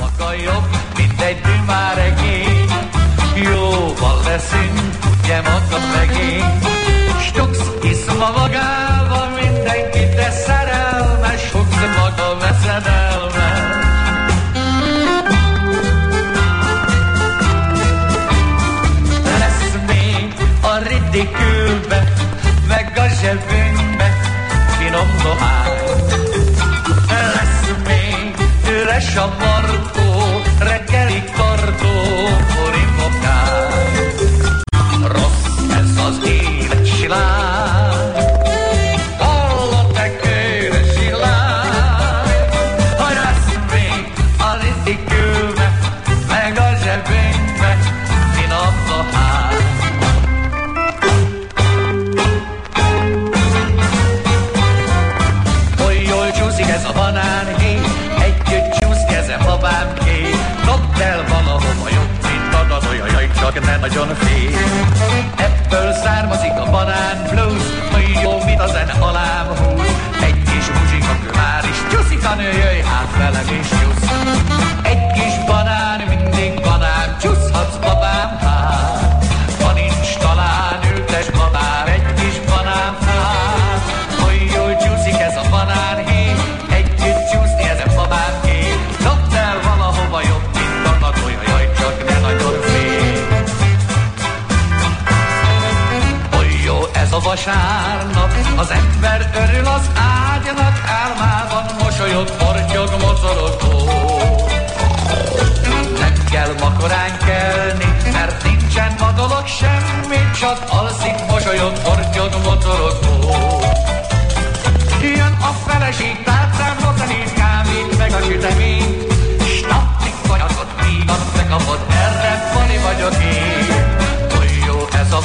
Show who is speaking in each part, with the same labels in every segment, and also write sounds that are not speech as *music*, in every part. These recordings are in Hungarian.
Speaker 1: Maga jobb, mint egy dümáregény Jóval leszünk, ugye mondom megény inşallah csak ne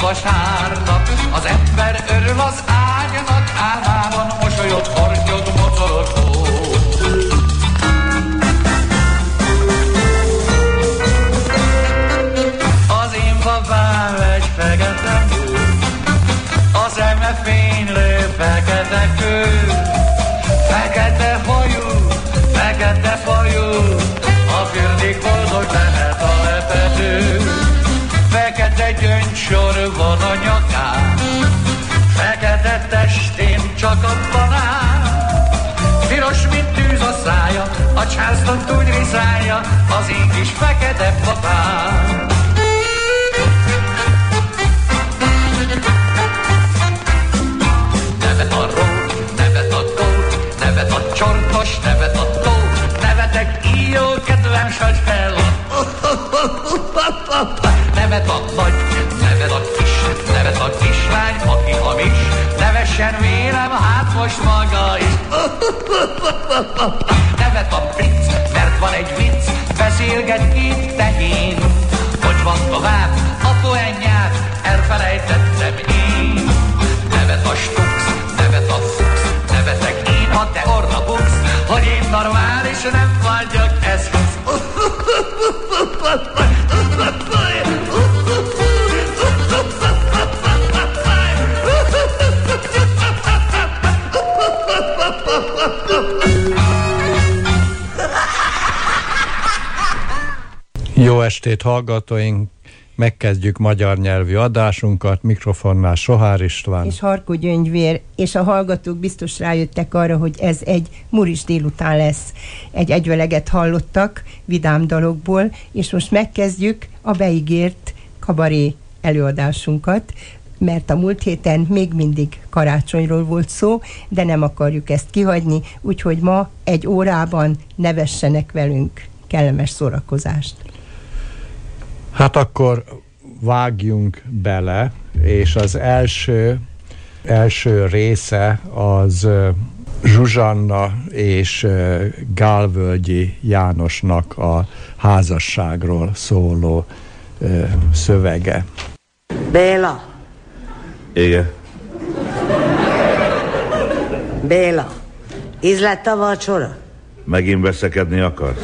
Speaker 1: vasárnap, az ember örül az Charleston úgy riszája, az én kis fekete papám. Nevet a ró, nevet a tó, nevet a csortos, nevet a tó, nevetek íjó, kedves, hogy fel. Nevet a nagy, nevet a kis, nevet a kislány, aki hamis, nevessen vélem, hát most maga is. Nevet a princ, mert van egy vicc, beszélget két tehén. Hogy van tovább, a poenját elfelejtettem én. Nevet a stux, nevet a fux, nevetek én, ha te orra buksz, hogy én normális nem vagyok eszköz. *laughs*
Speaker 2: Jó estét hallgatóink! Megkezdjük magyar nyelvű adásunkat, mikrofonnál Sohár István.
Speaker 3: és Harkó Gyöngyvér, és a hallgatók biztos rájöttek arra, hogy ez egy muris délután lesz. Egy egyveleget hallottak vidám dalokból, és most megkezdjük a beígért kabaré előadásunkat, mert a múlt héten még mindig karácsonyról volt szó, de nem akarjuk ezt kihagyni, úgyhogy ma egy órában nevessenek velünk. Kellemes szórakozást!
Speaker 2: Hát akkor vágjunk bele, és az első, első része az Zsuzsanna és Gálvölgyi Jánosnak a házasságról szóló szövege.
Speaker 4: Béla,
Speaker 5: Igen.
Speaker 4: Béla, íz lett a vacsora?
Speaker 5: Megint veszekedni akarsz?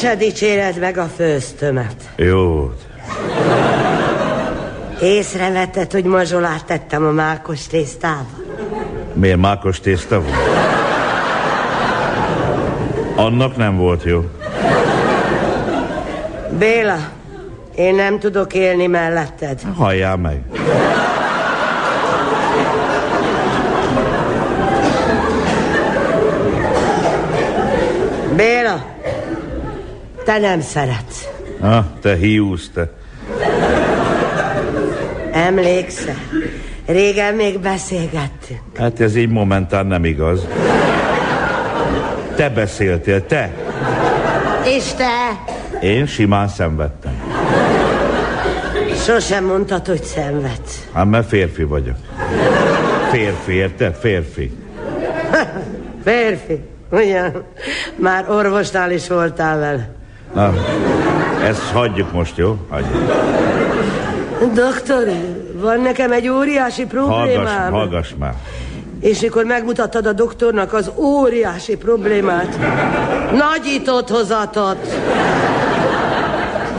Speaker 4: Sose dicséred meg a főztömet.
Speaker 5: Jó.
Speaker 4: Észrevetted, hogy mazsolát tettem a mákos tésztába?
Speaker 5: Miért mákos tészta volt? Annak nem volt jó.
Speaker 4: Béla, én nem tudok élni melletted.
Speaker 5: Halljál meg.
Speaker 4: Béla, te nem szeretsz.
Speaker 5: Ah, te hiúz, te.
Speaker 4: Emlékszel? Régen még beszélgettünk.
Speaker 5: Hát ez így momentán nem igaz. Te beszéltél, te.
Speaker 4: És te?
Speaker 5: Én simán szenvedtem.
Speaker 4: Sosem mondtad, hogy szenvedsz.
Speaker 5: Hát mert férfi vagyok. Férfi, érted? Férfi. *laughs*
Speaker 4: Férfi, ugyan? Már orvosnál is voltál vele.
Speaker 5: Na, ezt hagyjuk most, jó? Hagyjuk.
Speaker 4: Doktor, van nekem egy óriási
Speaker 5: Hallgass,
Speaker 4: problémám.
Speaker 5: hallgass már.
Speaker 4: És mikor megmutattad a doktornak az óriási problémát, nagyított hozatot.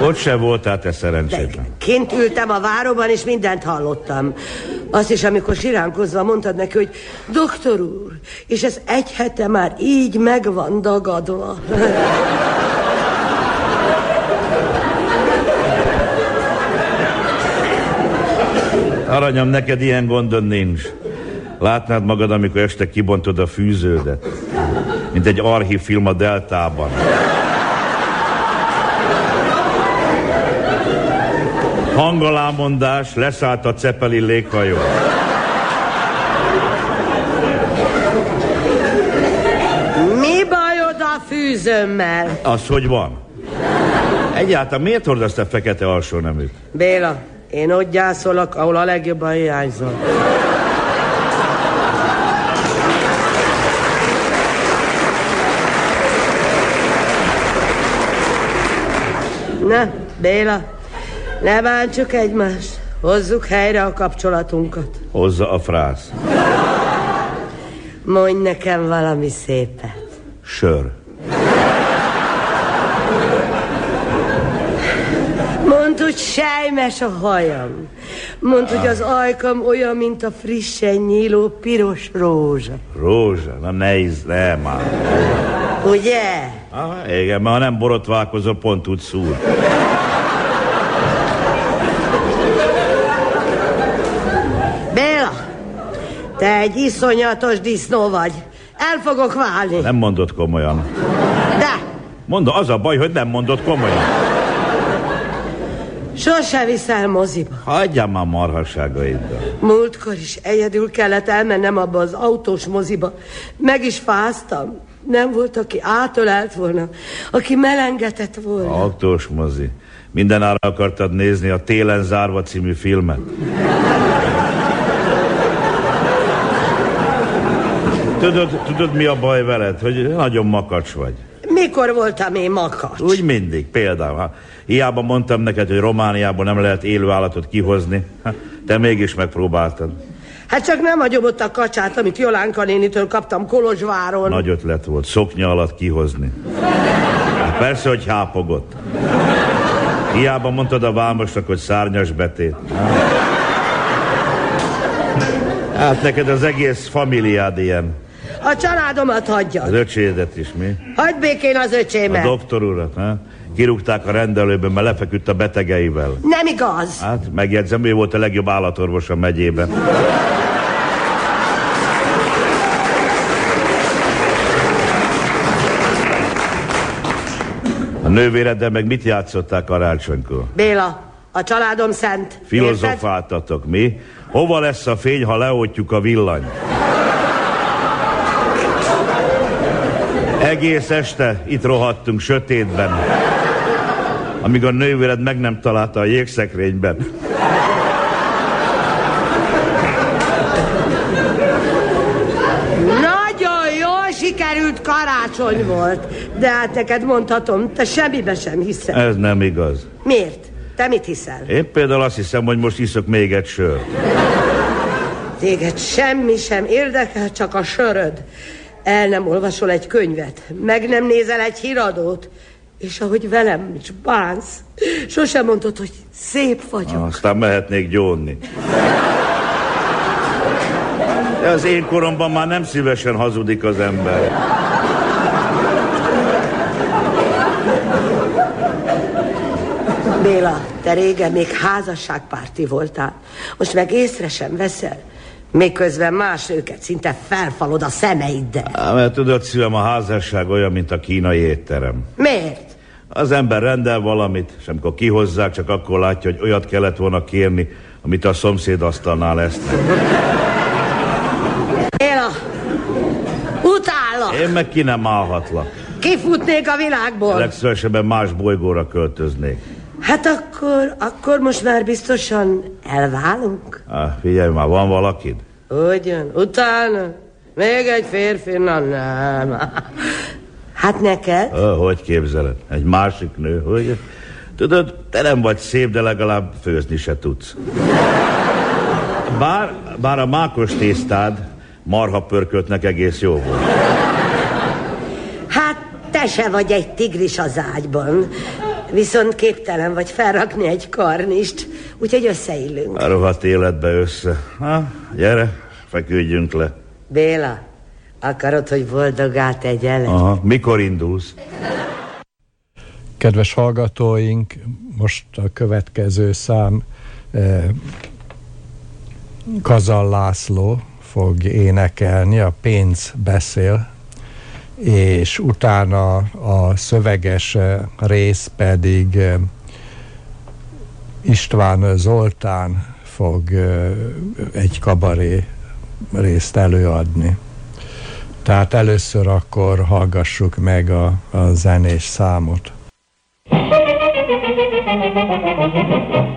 Speaker 5: Ott se voltál te szerencsétlen.
Speaker 4: Kint ültem a váróban, és mindent hallottam. Azt is, amikor siránkozva mondtad neki, hogy doktor úr, és ez egy hete már így meg van dagadva.
Speaker 5: Aranyom, neked ilyen gondod nincs. Látnád magad, amikor este kibontod a fűződet. Mint egy archív film a Deltában. Hangalámondás, leszállt a Cepeli léghajó.
Speaker 4: Mi bajod a fűzömmel?
Speaker 5: Az hogy van? Egyáltalán miért hordasz te fekete alsó neműt?
Speaker 4: Béla, én ott gyászolok, ahol a legjobban hiányzol. Na, Béla, ne bántsuk egymást. Hozzuk helyre a kapcsolatunkat.
Speaker 5: Hozza a frász.
Speaker 4: Mondj nekem valami szépet.
Speaker 5: Sör.
Speaker 4: Mondd, hogy sejmes a hajam. Mondd, hogy az ajkam olyan, mint a frissen nyíló piros rózsa.
Speaker 5: Rózsa, na ne íz, ne már.
Speaker 4: Ugye?
Speaker 5: Ah, igen, mert ha nem borotválkozol, pont úgy szúr.
Speaker 4: Béla, te egy iszonyatos disznó vagy. El fogok válni.
Speaker 5: Nem mondod komolyan.
Speaker 4: De
Speaker 5: Mondom, az a baj, hogy nem mondod komolyan.
Speaker 4: Sose viszel moziba.
Speaker 5: Hagyjál már marhasságaiddal.
Speaker 4: Múltkor is egyedül kellett elmennem abba az autós moziba. Meg is fáztam. Nem volt, aki átölelt volna, aki melengetett volna.
Speaker 5: Autós mozi. Minden ára akartad nézni a Télen zárva című filmet. Tudod, tudod, mi a baj veled? Hogy nagyon makacs vagy.
Speaker 4: Mikor voltam én makacs?
Speaker 5: Úgy mindig, például. Hiába mondtam neked, hogy Romániában nem lehet élő állatot kihozni, te mégis megpróbáltad.
Speaker 4: Hát csak nem hagyom ott a kacsát, amit Jolánka nénitől kaptam Kolozsváron.
Speaker 5: Nagy ötlet volt, szoknya alatt kihozni. Hát persze, hogy hápogott. Hiába mondtad a vámosnak, hogy szárnyas betét. Hát neked az egész familiád ilyen.
Speaker 4: A családomat hagyja.
Speaker 5: Az öcsédet is, mi?
Speaker 4: Hagyd békén az
Speaker 5: A
Speaker 4: öcsémet.
Speaker 5: doktor urat, ha? Kirúgták a rendelőben, mert lefeküdt a betegeivel.
Speaker 4: Nem igaz.
Speaker 5: Hát, megjegyzem, ő volt a legjobb állatorvos a megyében. A nővéreddel meg mit játszották karácsonykor?
Speaker 4: Béla, a családom szent.
Speaker 5: Filozofáltatok, mi? Hova lesz a fény, ha leoltjuk a villany? Egész este itt rohadtunk sötétben, amíg a nővéred meg nem találta a jégszekrényben.
Speaker 4: Nagyon jól sikerült karácsony volt. De hát neked mondhatom, te semmibe sem hiszel.
Speaker 5: Ez nem igaz.
Speaker 4: Miért? Te mit hiszel?
Speaker 5: Én például azt hiszem, hogy most iszok még egy sört.
Speaker 4: Téged semmi sem érdekel, csak a söröd. El nem olvasol egy könyvet, meg nem nézel egy híradót. És ahogy velem is bánsz, sosem mondod, hogy szép vagyok.
Speaker 5: Aztán mehetnék gyónni. De az én koromban már nem szívesen hazudik az ember.
Speaker 4: Béla, te régen még házasságpárti voltál. Most meg észre sem veszel. Miközben más őket szinte felfalod a szemeiddel.
Speaker 5: Á, mert tudod, szívem, a házasság olyan, mint a kínai étterem.
Speaker 4: Miért?
Speaker 5: Az ember rendel valamit, és amikor kihozzák, csak akkor látja, hogy olyat kellett volna kérni, amit a szomszéd asztalnál ezt.
Speaker 4: Béla, utállak!
Speaker 5: Én meg ki nem állhatlak.
Speaker 4: Kifutnék a világból.
Speaker 5: Legszívesebben más bolygóra költöznék.
Speaker 4: Hát akkor, akkor most már biztosan elválunk?
Speaker 5: Á, figyelj már, van valakid?
Speaker 4: Ugyan, utána még egy férfi, na nem. Hát neked?
Speaker 5: Ö, hogy képzeled? Egy másik nő, hogy? Tudod, te nem vagy szép, de legalább főzni se tudsz. Bár, bár a mákos tésztád marha pörköltnek egész jó volt.
Speaker 4: Hát te se vagy egy tigris az ágyban. Viszont képtelen vagy felrakni egy karnist, úgyhogy összeillünk.
Speaker 5: A rohadt életbe össze. Ha, gyere, feküdjünk le.
Speaker 4: Béla, akarod, hogy boldogá tegyelek?
Speaker 5: Aha, mikor indulsz?
Speaker 2: Kedves hallgatóink, most a következő szám eh, Kazal László fog énekelni, a pénz beszél, és utána a szöveges eh, rész pedig eh, István Zoltán fog eh, egy kabaré részt előadni. Tehát először akkor hallgassuk meg a, a zenés számot.
Speaker 1: A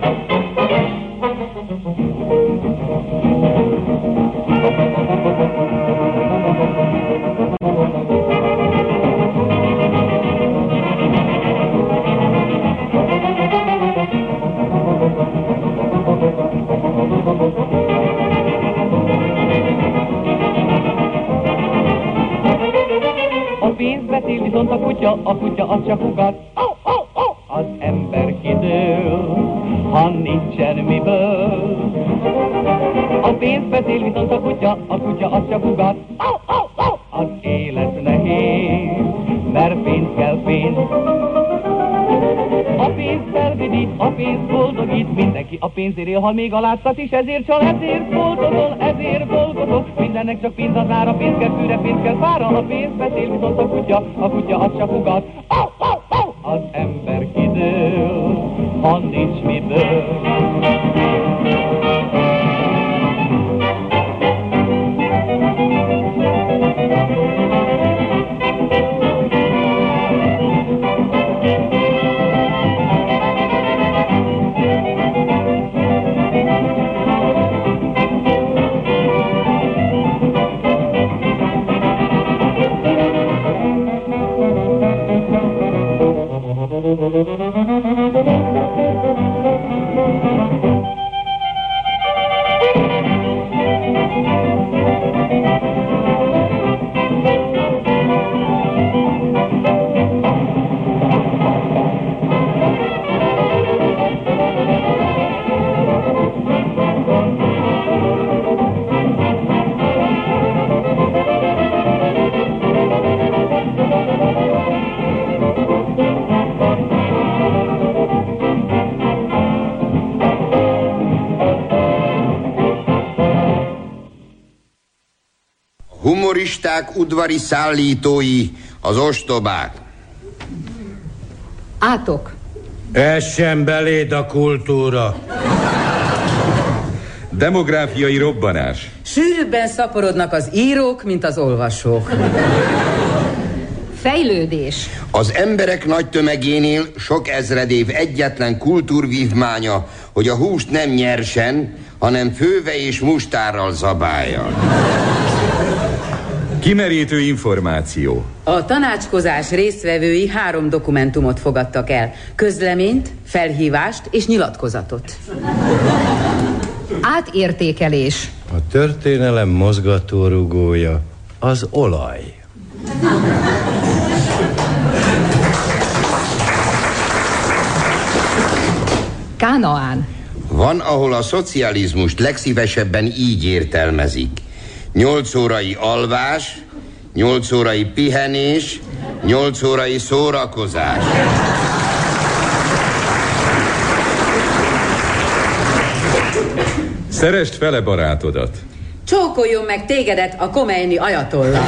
Speaker 1: pénz beszél, viszont a kutya, a kutya az csak ugat. Au, au, au! Az ember kidől, ha nincsen miből. A pénz beszél, viszont a kutya, a kutya az csak ugat. Au, au, au! Az a pénz boldogít, mindenki a pénzért él, ha még a látszat is, ezért csal, ezért boldogol, ezért boldogol. Mindennek csak pénz az ára, pénz kell fűre, pénz kell fára, a pénz beszél, viszont a kutya, a kutya az csak ugat. Au, au, au! Az ember kidől, ha nincs miből.
Speaker 6: Humoristák, udvari szállítói, az ostobák.
Speaker 7: Átok!
Speaker 8: Essen beléd a kultúra. Demográfiai robbanás.
Speaker 9: Sűrűbben szaporodnak az írók, mint az olvasók.
Speaker 7: Fejlődés!
Speaker 6: Az emberek nagy tömegénél sok ezredév egyetlen kultúrvívmánya, hogy a húst nem nyersen, hanem főve és mustárral zabálja.
Speaker 8: Kimerítő információ.
Speaker 9: A tanácskozás résztvevői három dokumentumot fogadtak el. Közleményt, felhívást és nyilatkozatot.
Speaker 7: Átértékelés.
Speaker 10: A történelem mozgatórugója az olaj.
Speaker 7: Kánaán.
Speaker 6: Van, ahol a szocializmust legszívesebben így értelmezik. Nyolc órai alvás, nyolc órai pihenés, nyolc órai szórakozás.
Speaker 8: Szerest fele barátodat.
Speaker 9: Csókoljon meg tégedet a komeini ajatolla.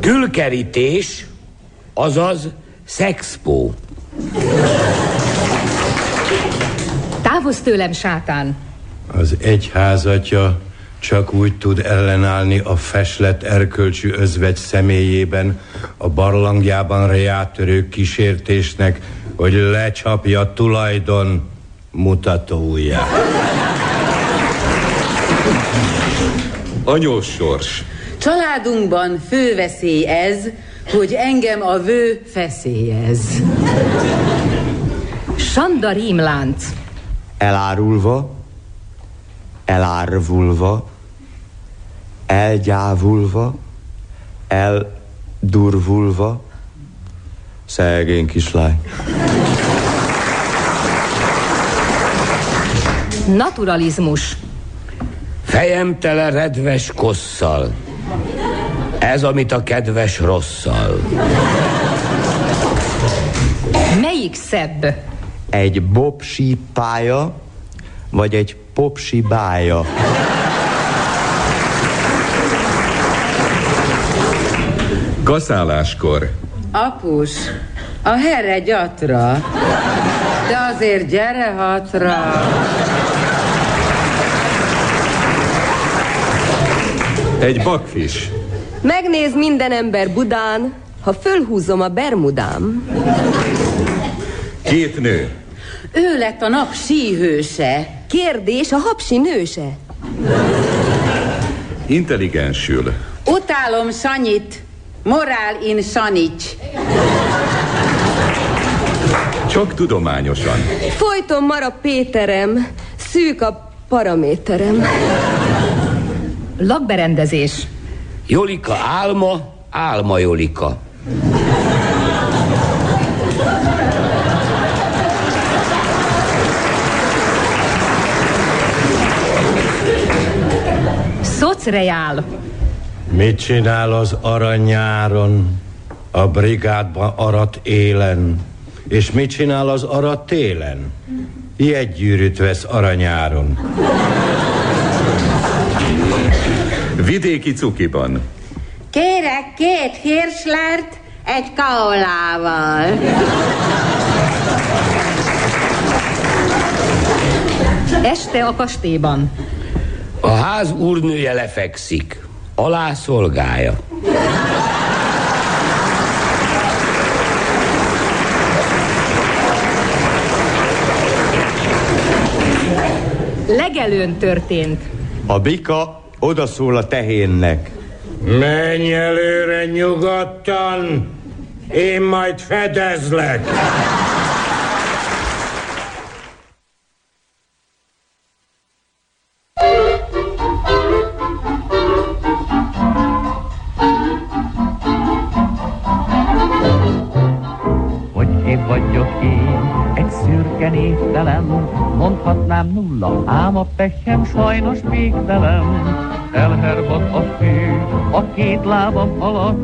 Speaker 11: Külkerítés, azaz szexpó.
Speaker 7: Távozz tőlem, sátán!
Speaker 10: Az egyházatja csak úgy tud ellenállni a feslet erkölcsű özvegy személyében, a barlangjában reátörő kísértésnek, hogy lecsapja tulajdon mutatóját.
Speaker 8: Anyós sors.
Speaker 9: Családunkban fő veszély ez, hogy engem a vő feszélyez.
Speaker 7: Sanda rímlánc.
Speaker 12: Elárulva, elárvulva, elgyávulva, eldurvulva, szegény kislány.
Speaker 7: Naturalizmus.
Speaker 11: Fejem tele redves kosszal. Ez, amit a kedves rosszal.
Speaker 7: Melyik szebb?
Speaker 12: Egy bobsi pálya, vagy egy popsi bája.
Speaker 8: Kaszáláskor.
Speaker 9: Apus, a herre gyatra, de azért gyere hatra.
Speaker 8: Egy bakfis.
Speaker 13: Megnéz minden ember Budán, ha fölhúzom a bermudám.
Speaker 8: Két nő.
Speaker 9: Ő lett a nap síhőse.
Speaker 13: Kérdés, a hapsi nőse.
Speaker 8: Intelligensül.
Speaker 9: Utálom Sanyit, morál in Sanics.
Speaker 8: Csak tudományosan.
Speaker 13: Folyton mara Péterem, szűk a paraméterem.
Speaker 7: Lakberendezés.
Speaker 11: Jolika álma, álma Jolika.
Speaker 7: Szocreál.
Speaker 10: Mit csinál az aranyáron, a brigádba arat élen? És mit csinál az arat télen? Jegygyűrűt vesz aranyáron.
Speaker 8: Vidéki cukiban.
Speaker 14: Kérek két hirslert egy kaolával.
Speaker 7: Este a kastélyban.
Speaker 11: A ház úrnője lefekszik. Alá szolgálja.
Speaker 7: Legelőn történt.
Speaker 12: A bika odaszól a tehénnek.
Speaker 10: Menj előre nyugodtan, én majd fedezlek.
Speaker 1: hogy én vagyok én, egy szürke névtelen, mondhatnám nulla, a pechem sajnos végtelen. Elhervad a fű, a két lábam alatt,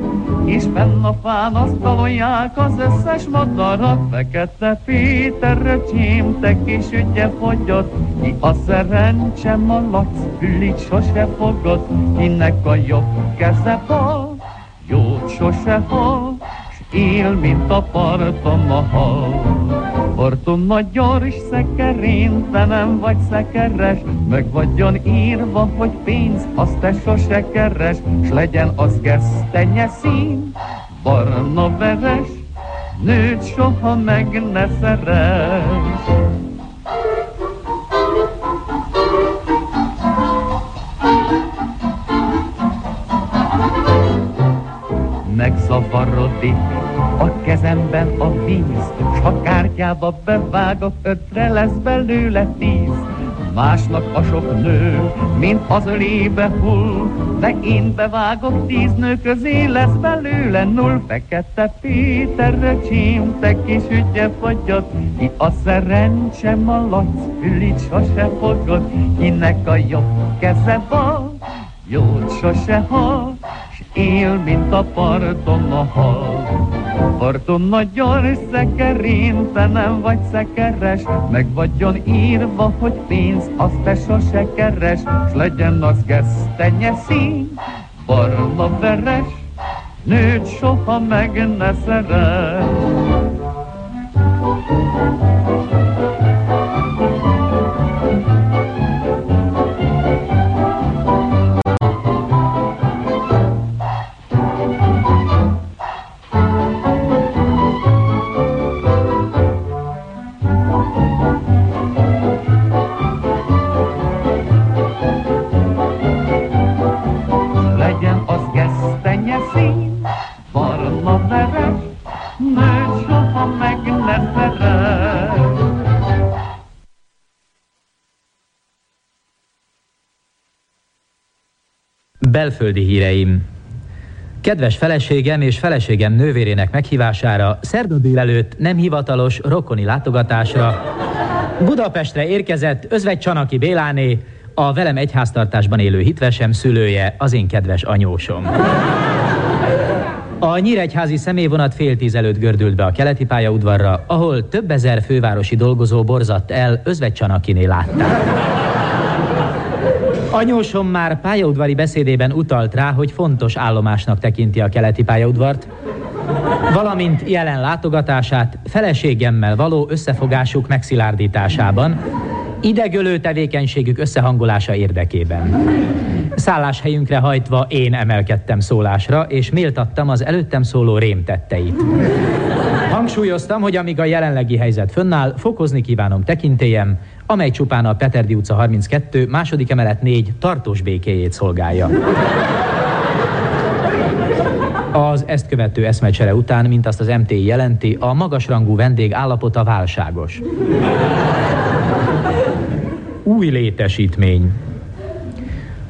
Speaker 1: és fenn a fán azt talolják az összes madarat. Fekete Péter röcsém, te kis ügye fogyott, ki a szerencse malac, füllit sose fogott, kinek a jobb keze bal, jót sose s él, mint a partom a hal. Partom nagy gyors szekerén, te nem vagy szekeres, meg vagyon írva, hogy pénz, azt te sose keres, s legyen az gesztenye szín, barna veres, nőt soha meg ne szeres. Megzavarodik a kezemben a víz, s ha kártyába bevágok, ötre lesz belőle tíz. másnak a sok nő, mint az ölébe hull, de én bevágok tíz nő közé, lesz belőle null. Fekete Péterre csím, te kis ügye fagyat, ki a szerencsem a lac, fülit sose fogod, kinek a jobb keze van, jót sose hall, s él, mint a parton a hal. Parton nagyon szekerén, te nem vagy szekeres, meg vagyon írva, hogy pénz, azt te sose keres, s legyen az gesztenye szín, barna veres, nőt soha meg ne szeres.
Speaker 15: Belföldi híreim. Kedves feleségem és feleségem nővérének meghívására szerda délelőtt nem hivatalos rokoni látogatásra Budapestre érkezett Özvegy Csanaki Béláné, a velem egyháztartásban élő hitvesem szülője, az én kedves anyósom. A Nyíregyházi személyvonat fél tíz előtt gördült be a keleti pályaudvarra, ahol több ezer fővárosi dolgozó borzadt el Özvegy Csanakiné látták. Anyósom már pályaudvari beszédében utalt rá, hogy fontos állomásnak tekinti a keleti pályaudvart, valamint jelen látogatását feleségemmel való összefogásuk megszilárdításában, idegölő tevékenységük összehangolása érdekében. Szálláshelyünkre hajtva én emelkedtem szólásra, és méltattam az előttem szóló rémtetteit. Hangsúlyoztam, hogy amíg a jelenlegi helyzet fönnáll, fokozni kívánom tekintélyem, amely csupán a Peterdi utca 32, második emelet 4 tartós békéjét szolgálja. Az ezt követő eszmecsere után, mint azt az MTI jelenti, a magasrangú vendég állapota válságos. Új létesítmény.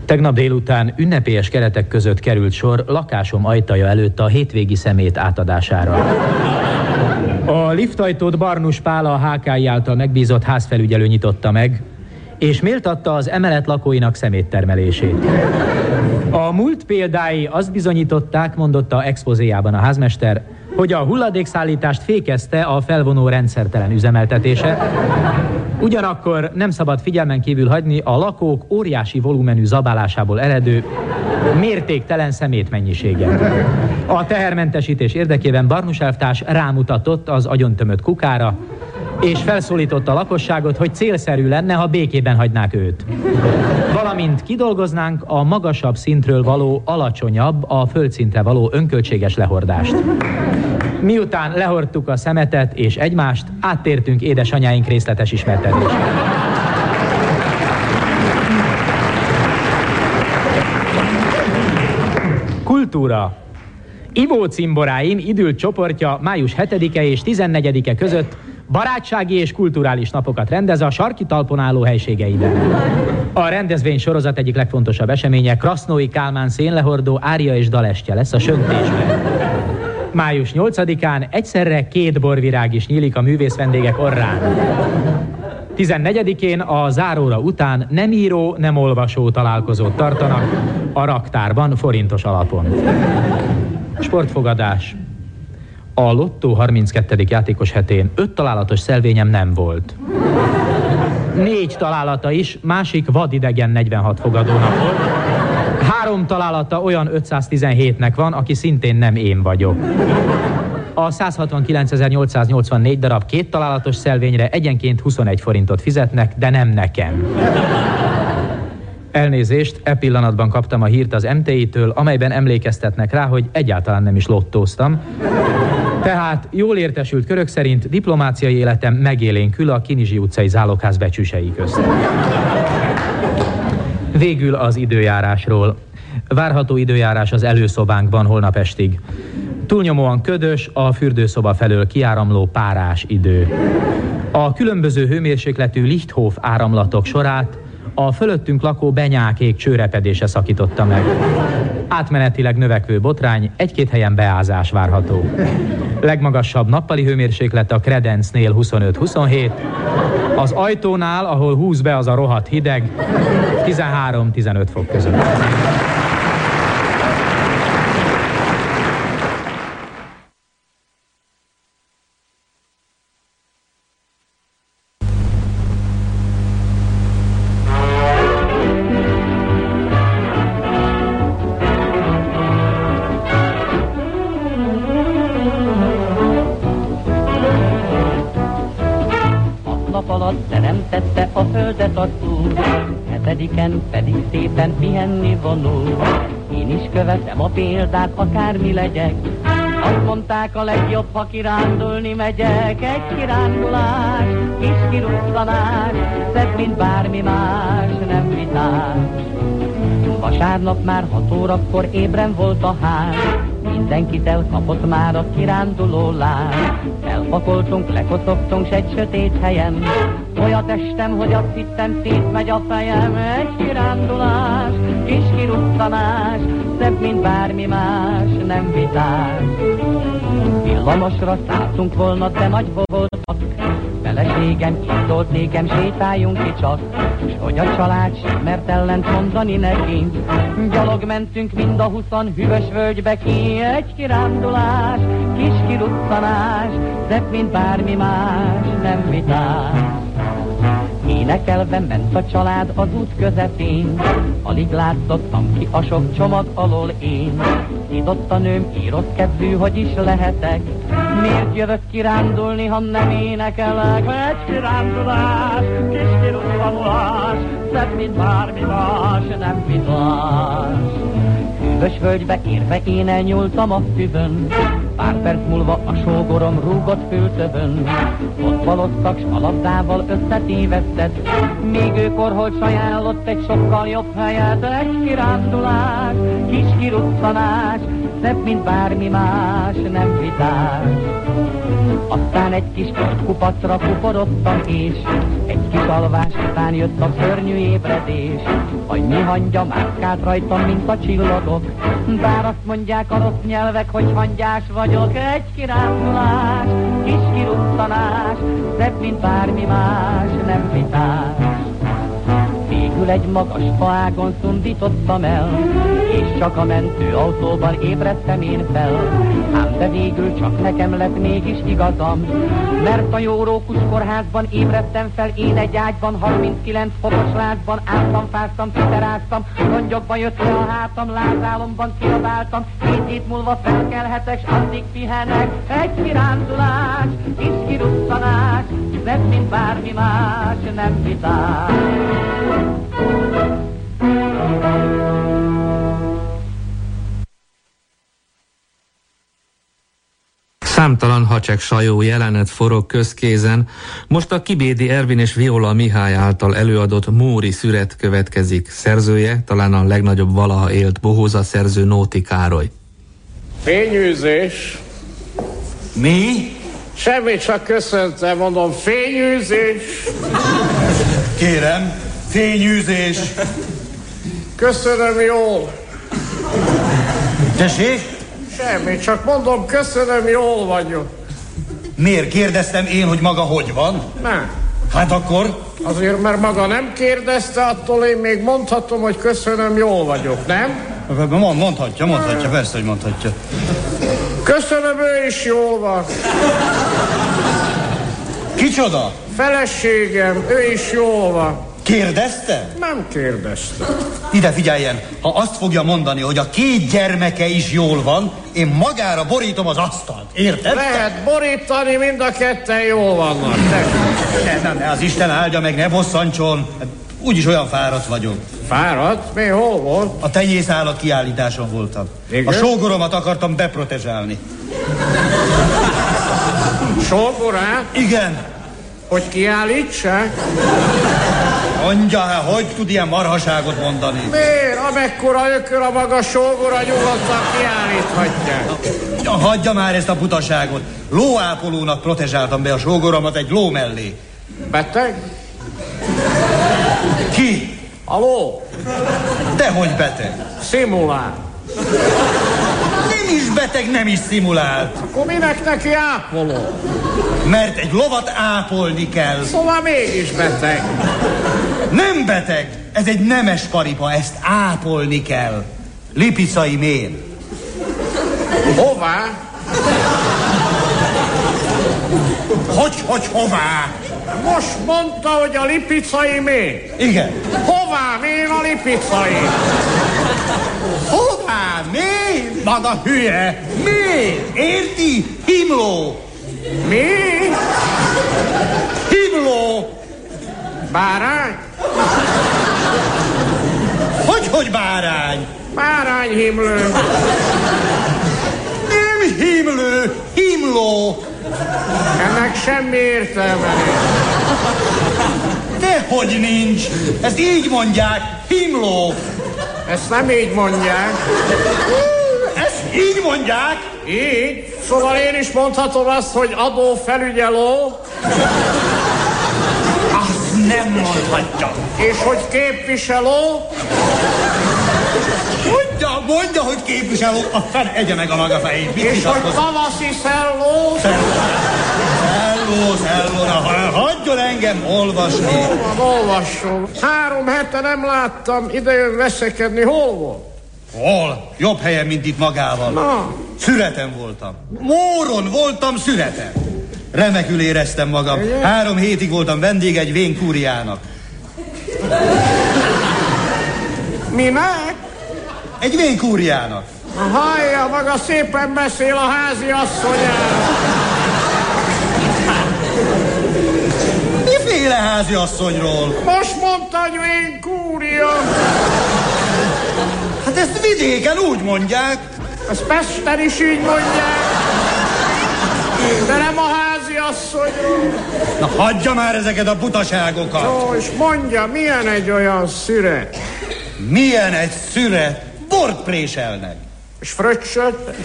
Speaker 15: Tegnap délután ünnepélyes keretek között került sor lakásom ajtaja előtt a hétvégi szemét átadására. A liftajtót Barnus Pál a HKI által megbízott házfelügyelő nyitotta meg, és méltatta az emelet lakóinak szeméttermelését. A múlt példái azt bizonyították, mondotta expozéjában a házmester, hogy a hulladékszállítást fékezte a felvonó rendszertelen üzemeltetése, ugyanakkor nem szabad figyelmen kívül hagyni a lakók óriási volumenű zabálásából eredő mértéktelen szemétmennyiséget. A tehermentesítés érdekében Barnus elvtárs rámutatott az agyontömött kukára, és felszólította a lakosságot, hogy célszerű lenne, ha békében hagynák őt. Valamint kidolgoznánk a magasabb szintről való alacsonyabb, a földszintre való önköltséges lehordást. Miután lehordtuk a szemetet és egymást, áttértünk édesanyáink részletes ismertetésére. Kultúra. Ivó cimboráim idült csoportja május 7-e és 14-e között barátsági és kulturális napokat rendez a sarki talpon álló helységeiben. A rendezvény sorozat egyik legfontosabb eseménye Krasznói Kálmán szénlehordó ária és dalestje lesz a söntésben. Május 8-án egyszerre két borvirág is nyílik a művész vendégek orrán. 14-én a záróra után nem író, nem olvasó találkozót tartanak a raktárban forintos alapon. Sportfogadás. A Lottó 32. játékos hetén öt találatos szelvényem nem volt. Négy találata is, másik vadidegen 46 fogadónak volt. Három találata olyan 517-nek van, aki szintén nem én vagyok. A 169.884 darab két találatos szelvényre egyenként 21 forintot fizetnek, de nem nekem. Elnézést, e pillanatban kaptam a hírt az MTI-től, amelyben emlékeztetnek rá, hogy egyáltalán nem is lottóztam. Tehát jól értesült körök szerint diplomáciai életem megélénkül a Kinizsi utcai zálogház becsüsei közt. Végül az időjárásról. Várható időjárás az előszobánkban holnap estig. Túlnyomóan ködös, a fürdőszoba felől kiáramló párás idő. A különböző hőmérsékletű Lichthof áramlatok sorát a fölöttünk lakó benyákék csőrepedése szakította meg. Átmenetileg növekvő botrány, egy-két helyen beázás várható. Legmagasabb nappali hőmérséklet a Credencenél 25-27, az ajtónál, ahol húz be az a rohadt hideg, 13-15 fok között.
Speaker 16: Nap alatt teremtette a földet az úr, hetediken pedig szépen pihenni vonul. Én is követem a példát, akármi legyek, azt mondták a legjobb, ha kirándulni megyek. Egy kirándulás, kis kiruccanás, szebb, mint bármi más, nem vitás. Vasárnap már hat órakor ébren volt a ház, Mindenkit elkapott már a kiránduló láb. Elpakoltunk, lekoszogtunk s egy sötét helyen, Olyat estem, hogy azt hittem szétmegy a fejem. Egy kirándulás, kis kiruccanás, Szebb, mint bármi más, nem vitás. Villamosra szálltunk volna, de nagy voltak, Feleségem így nékem, sétáljunk ki csak, S hogy a család mert ellent mondani neki. Gyalog mentünk mind a huszon hűvös völgybe ki, egy kirándulás, kis kiruccanás, szebb, mint bármi más, nem vitás. Énekelve ment a család az út közepén, alig látszottam ki a sok csomag alól én. Szidott a nőm, írott kedvű, hogy is lehetek, miért jövök kirándulni, ha nem énekelek? Egy kirándulás, kis kiruccanulás, szebb, mint bármi más, nem vitás. Hűvös völgybe érve én elnyúltam a füvön, Pár perc múlva a sógorom rúgott fültövön. Ott balottak, s a labdával összetévesztett, Még ő korholt ajánlott egy sokkal jobb helyet. Egy kirándulás, kis kiruccanás, Szebb, mint bármi más, nem vitás. Aztán egy kis kupacra kuporodtam és egy kis alvás után jött a szörnyű ébredés. A hangya mászkált rajtam, mint a csillagok, bár azt mondják a rossz nyelvek, hogy hangyás vagyok. Egy kirándulás, kis kiruccanás, szebb, mint bármi más, nem vitás. Végül egy magas faágon szundítottam el, és csak a mentő autóban ébredtem én fel. Ám de végül csak nekem lett mégis igazam, mert a jó rókus kórházban ébredtem fel, én egy ágyban, 39 fokos lázban, álltam, fáztam, kiteráztam, rongyokba jött le a hátam, lázálomban kiabáltam, két hét múlva felkelhetek, s addig pihenek, egy kirándulás, kis kiruccanás, szebb, mint bármi más, nem vitás.
Speaker 17: Számtalan hacsek sajó jelenet forog közkézen, most a Kibédi Ervin és Viola Mihály által előadott Móri szüret következik. Szerzője talán a legnagyobb valaha élt bohóza szerző Nóti Károly.
Speaker 18: Fényűzés.
Speaker 19: Mi?
Speaker 18: Semmi, csak köszöntem, mondom, fényűzés.
Speaker 19: Kérem, fényűzés.
Speaker 18: Köszönöm jól.
Speaker 19: Tessék?
Speaker 18: Semmi, csak mondom, köszönöm, jól vagyok.
Speaker 19: Miért kérdeztem én, hogy maga hogy van?
Speaker 18: Nem.
Speaker 19: Hát akkor?
Speaker 18: Azért, mert maga nem kérdezte, attól én még mondhatom, hogy köszönöm, jól vagyok, nem?
Speaker 19: Mond, mondhatja, mondhatja, persze, hogy mondhatja.
Speaker 18: Köszönöm, ő is jól van.
Speaker 19: Kicsoda?
Speaker 18: Feleségem, ő is jól van.
Speaker 19: Kérdezte?
Speaker 18: Nem kérdezte.
Speaker 19: Ide figyeljen, ha azt fogja mondani, hogy a két gyermeke is jól van, én magára borítom az asztalt. Érted?
Speaker 18: Lehet borítani, mind a ketten jól vannak.
Speaker 19: Ne, nem, ne, az Isten áldja meg, ne bosszantson. Hát, úgyis olyan fáradt vagyok.
Speaker 18: Fáradt? Mi, hol volt?
Speaker 19: A tenyészállat kiállításon voltam.
Speaker 18: Igen?
Speaker 19: A sógoromat akartam beprotezsálni.
Speaker 18: Sógorát?
Speaker 19: Igen.
Speaker 18: Hogy kiállítsák?
Speaker 19: Mondja, hát hogy tud ilyen marhaságot mondani?
Speaker 18: Miért? Amekkora ökör a maga sógora nyugodtan kiállíthatják.
Speaker 19: hagyja már ezt a butaságot. Lóápolónak protezsáltam be a sógoromat egy ló mellé.
Speaker 18: Beteg?
Speaker 19: Ki?
Speaker 18: A ló.
Speaker 19: Dehogy beteg.
Speaker 18: Szimulál.
Speaker 19: Nem is beteg, nem is szimulált.
Speaker 18: Akkor minek neki ápoló?
Speaker 19: Mert egy lovat ápolni kell.
Speaker 18: Szóval mégis beteg.
Speaker 19: Nem beteg, ez egy nemes paripa, ezt ápolni kell. Lipicai mér.
Speaker 18: Hová?
Speaker 19: Hogy, hogy, hová?
Speaker 18: Most mondta, hogy a lipicai mély.
Speaker 19: Igen.
Speaker 18: Hová mér a lipicai?
Speaker 19: Hová? Mér? Maga hülye. Mér? Érti? Himló.
Speaker 18: Mi?
Speaker 19: Himló.
Speaker 18: Bárány?
Speaker 19: Hogy, hogy bárány?
Speaker 18: Bárányhimlő.
Speaker 19: Nem himlő, himló.
Speaker 18: Ennek semmi értelme nincs.
Speaker 19: Dehogy nincs. Ezt így mondják, himló.
Speaker 18: Ezt nem így mondják.
Speaker 19: Ezt így mondják.
Speaker 18: Így? Szóval én is mondhatom azt, hogy adófelügyeló,
Speaker 19: Azt nem mondhatja.
Speaker 18: és hogy képviselő,
Speaker 19: Mondja, mondja, hogy képviselő, a fel egye meg a maga fejét. Mit
Speaker 18: és hogy tavaszi szelló.
Speaker 19: Szelló, szelló, hagyjon engem olvasni.
Speaker 18: Hol van, olvassom. Három hete nem láttam, ide jön veszekedni. Hol volt?
Speaker 19: Hol? Jobb helyen, mint itt magával.
Speaker 18: Na,
Speaker 19: Szüreten voltam. Móron voltam szüreten. Remekül éreztem magam. Három hétig voltam vendég egy vén kúriának.
Speaker 18: minek?
Speaker 19: Egy vén kúriának.
Speaker 18: Hallja, maga szépen beszél a házi asszonyára.
Speaker 19: Miféle házi asszonyról?
Speaker 18: Most mondta, hogy én kúria.
Speaker 19: Hát ezt vidéken úgy mondják.
Speaker 18: Ezt Pesten is így mondják. De nem a házi asszonyról.
Speaker 19: Na hagyja már ezeket a butaságokat.
Speaker 18: Jó, és mondja, milyen egy olyan szüre?
Speaker 19: Milyen egy szüret. Bort préselnek.
Speaker 18: És fröccsöt?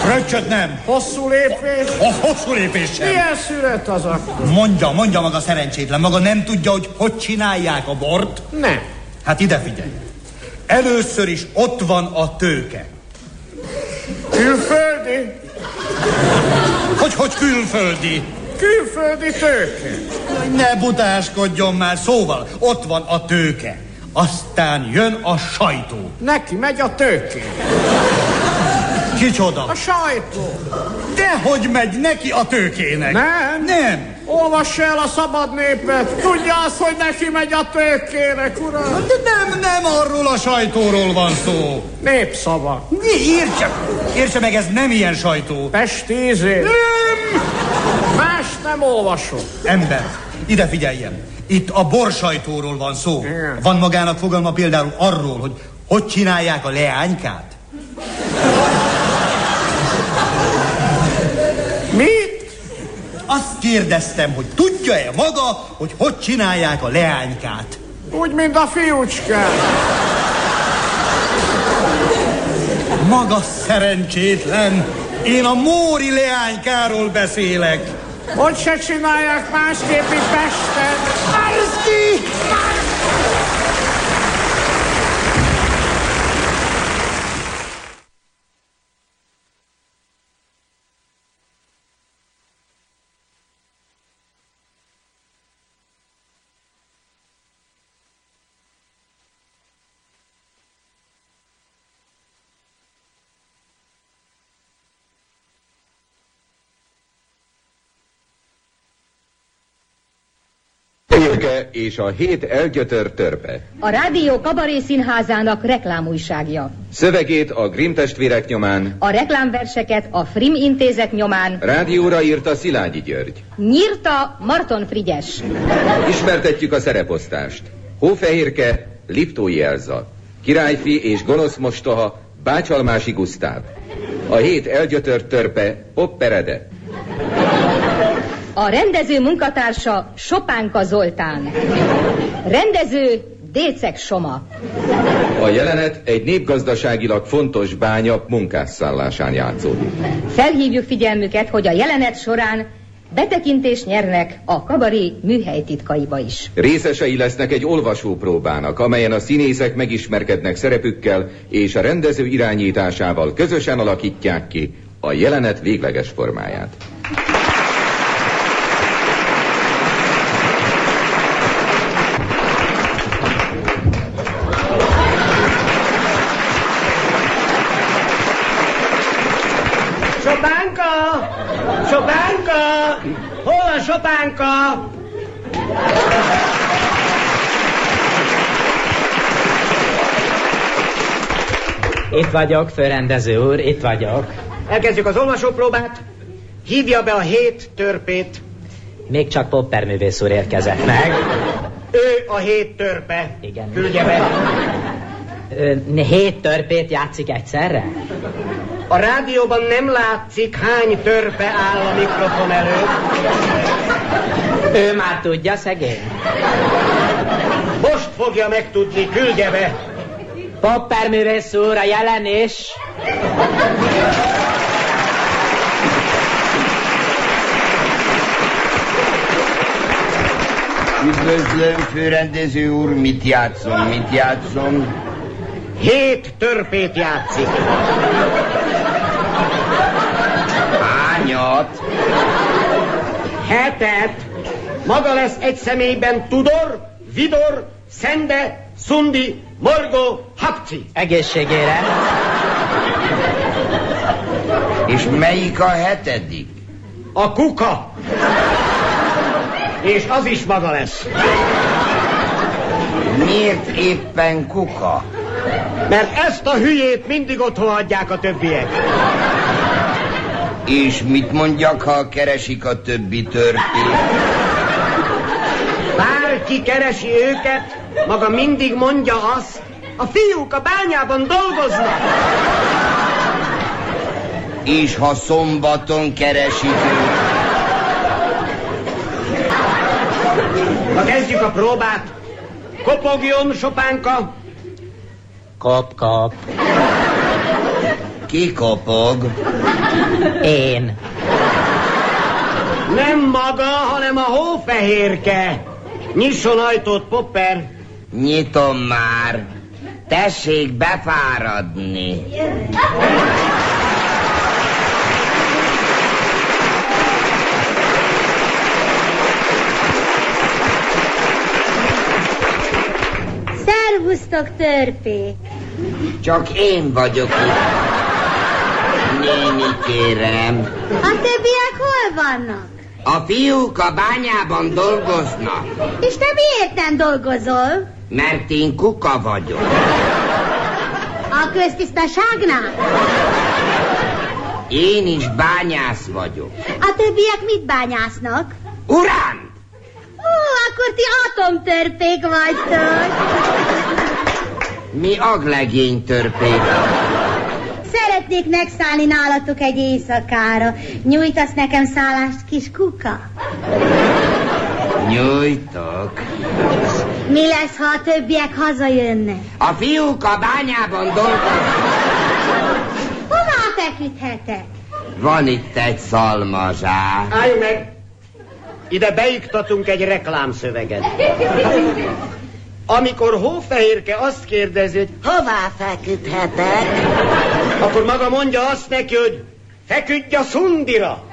Speaker 19: Fröccsöt nem.
Speaker 18: Hosszú lépés?
Speaker 19: A hosszú lépés sem.
Speaker 18: Milyen szüret az akkor?
Speaker 19: Mondja, mondja maga szerencsétlen. Maga nem tudja, hogy hogy csinálják a bort?
Speaker 18: Nem.
Speaker 19: Hát ide figyelj. Először is ott van a tőke.
Speaker 18: Külföldi?
Speaker 19: Hogy, hogy külföldi?
Speaker 18: Külföldi tőke.
Speaker 19: Ne butáskodjon már, szóval ott van a tőke. Aztán jön a sajtó.
Speaker 18: Neki megy a tőké.
Speaker 19: Kicsoda?
Speaker 18: A sajtó.
Speaker 19: Dehogy megy neki a tőkének?
Speaker 18: Nem?
Speaker 19: Nem.
Speaker 18: Olvassa el a szabad népet. Tudja azt, hogy neki megy a tőkének, uram?
Speaker 19: De nem, nem arról a sajtóról van szó.
Speaker 18: Népszava.
Speaker 19: Mi? Értse, értse meg, ez nem ilyen sajtó.
Speaker 18: Pesti izé.
Speaker 19: Nem!
Speaker 18: Más nem olvasok.
Speaker 19: Ember, ide figyeljen. Itt a borsajtóról van szó.
Speaker 18: Igen.
Speaker 19: Van magának fogalma például arról, hogy hogy csinálják a leánykát?
Speaker 18: Mit?
Speaker 19: Azt kérdeztem, hogy tudja-e maga, hogy hogy csinálják a leánykát?
Speaker 18: Úgy, mint a fiúcskát.
Speaker 19: Maga szerencsétlen. Én a Móri leánykáról beszélek.
Speaker 18: Hogy se csinálják másképp, mint Pesten.
Speaker 8: Félke és a hét elgyötör törpe.
Speaker 7: A Rádió Kabaré Színházának reklámújságja.
Speaker 8: Szövegét a Grimm testvérek nyomán,
Speaker 7: A reklámverseket a Frim intézet nyomán
Speaker 8: rádióra írta Szilágyi György.
Speaker 7: nyírta Marton Frigyes.
Speaker 8: Ismertetjük a szereposztást. Hófehérke, Liptói Elza. Királyfi és gonosz mostoha, Bácsalmási Gusztáv. A hét elgyötört törpe, Popperede.
Speaker 7: A rendező munkatársa Sopánka Zoltán. Rendező Décek Soma.
Speaker 8: A jelenet egy népgazdaságilag fontos bánya munkásszállásán játszódik.
Speaker 7: Felhívjuk figyelmüket, hogy a jelenet során betekintést nyernek a kabaré műhely titkaiba is.
Speaker 8: Részesei lesznek egy olvasópróbának, amelyen a színészek megismerkednek szerepükkel, és a rendező irányításával közösen alakítják ki a jelenet végleges formáját.
Speaker 20: Hol a sopánka?
Speaker 21: Itt vagyok, főrendező úr, itt vagyok.
Speaker 20: Elkezdjük az olvasópróbát. Hívja be a hét törpét.
Speaker 21: Még csak Popper művész úr érkezett meg.
Speaker 20: Ő a hét törpe.
Speaker 21: Igen.
Speaker 20: Küldje be.
Speaker 21: Hét törpét játszik egyszerre?
Speaker 20: A rádióban nem látszik, hány törpe áll a mikrofon előtt.
Speaker 21: Ő már tudja, szegény.
Speaker 20: Most fogja megtudni, küldje be.
Speaker 21: Popper művész úr, a jelenés.
Speaker 6: Üdvözlöm, főrendező úr, mit játszom, mit játszom?
Speaker 20: Hét törpét játszik.
Speaker 6: Hányat?
Speaker 20: Hetet. Maga lesz egy személyben Tudor, Vidor, Szende, Szundi, Morgó, Hapci.
Speaker 21: Egészségére.
Speaker 6: És melyik a hetedik?
Speaker 20: A kuka. És az is maga lesz.
Speaker 6: Miért éppen kuka?
Speaker 20: Mert ezt a hülyét mindig otthon hagyják a többiek.
Speaker 6: És mit mondjak, ha keresik a többi törpét?
Speaker 20: Bárki keresi őket, maga mindig mondja azt, a fiúk a bányában dolgoznak.
Speaker 6: És ha szombaton keresik őket?
Speaker 20: Na kezdjük a próbát. Kopogjon, sopánka.
Speaker 21: Kop, kop.
Speaker 6: Ki kopog?
Speaker 21: Én.
Speaker 20: Nem maga, hanem a hófehérke. Nyisson ajtót, Popper.
Speaker 6: Nyitom már. Tessék befáradni.
Speaker 22: Szervusztok, törpék!
Speaker 6: Csak én vagyok itt. Néni kérem.
Speaker 22: A többiek hol vannak?
Speaker 6: A fiúk a bányában dolgoznak,
Speaker 22: És te miért nem dolgozol?
Speaker 6: mert én kuka vagyok.
Speaker 22: A köztisztaságnál?
Speaker 6: Én is bányász vagyok.
Speaker 22: A többiek mit bányásznak?
Speaker 6: Urán!
Speaker 22: Akkor ti atomtörpék vagytok.
Speaker 6: Mi aglegény törpék.
Speaker 22: Szeretnék megszállni nálatok egy éjszakára. Nyújtasz nekem szállást, kis kuka?
Speaker 6: Nyújtok.
Speaker 22: Mi lesz, ha a többiek hazajönnek?
Speaker 6: A fiúk a bányában dolgoznak.
Speaker 22: Hová feküdhetek?
Speaker 6: Van itt egy szalmazsák.
Speaker 20: Állj meg! Ide beiktatunk egy reklámszöveget. Amikor Hófehérke azt kérdezi, hogy hová feküdhetek, akkor maga mondja azt neki, hogy feküdj a szundira.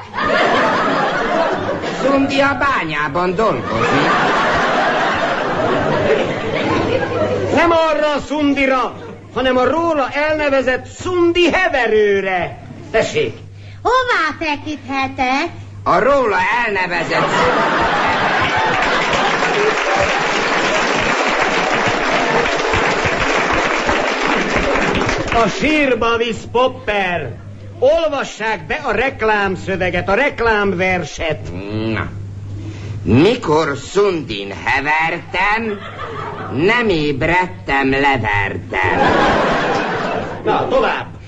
Speaker 6: Szundi a bányában dolgozik.
Speaker 20: Nem arra a szundira, hanem a róla elnevezett szundi heverőre. Tessék,
Speaker 22: Hová feküdhetek?
Speaker 6: A róla elnevezett
Speaker 20: a sírba visz Popper. Olvassák be a reklámszöveget, a reklámverset.
Speaker 6: Na. Mikor szundin hevertem, nem ébredtem, levertem.
Speaker 20: Na, tovább.